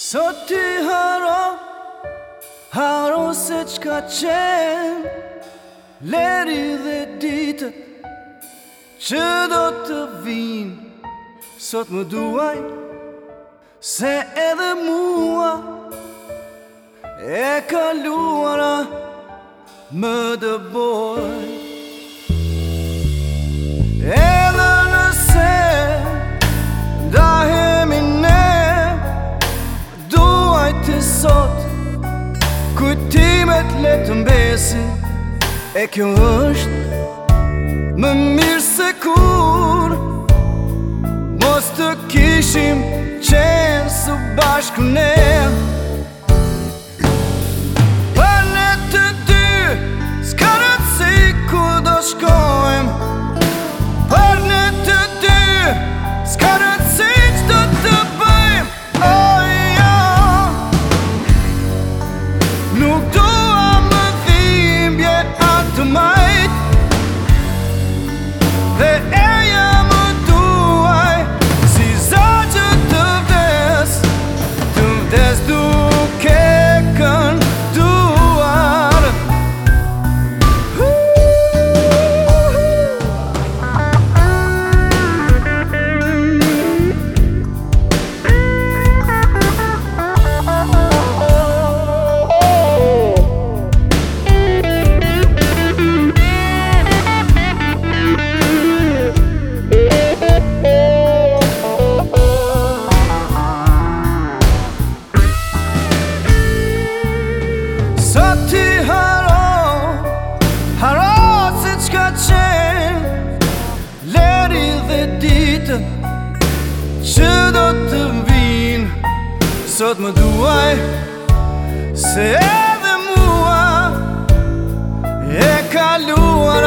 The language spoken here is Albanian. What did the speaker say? Sot ti haro, haro se qka qenë Leri dhe ditët që do të vinë Sot më duaj, se edhe mua E kaluara më dëbojë të mbesi E kjo është Më mirë se kur Mos të kishim Qenë së bashkë në sot më duaj Se edhe mua E kalua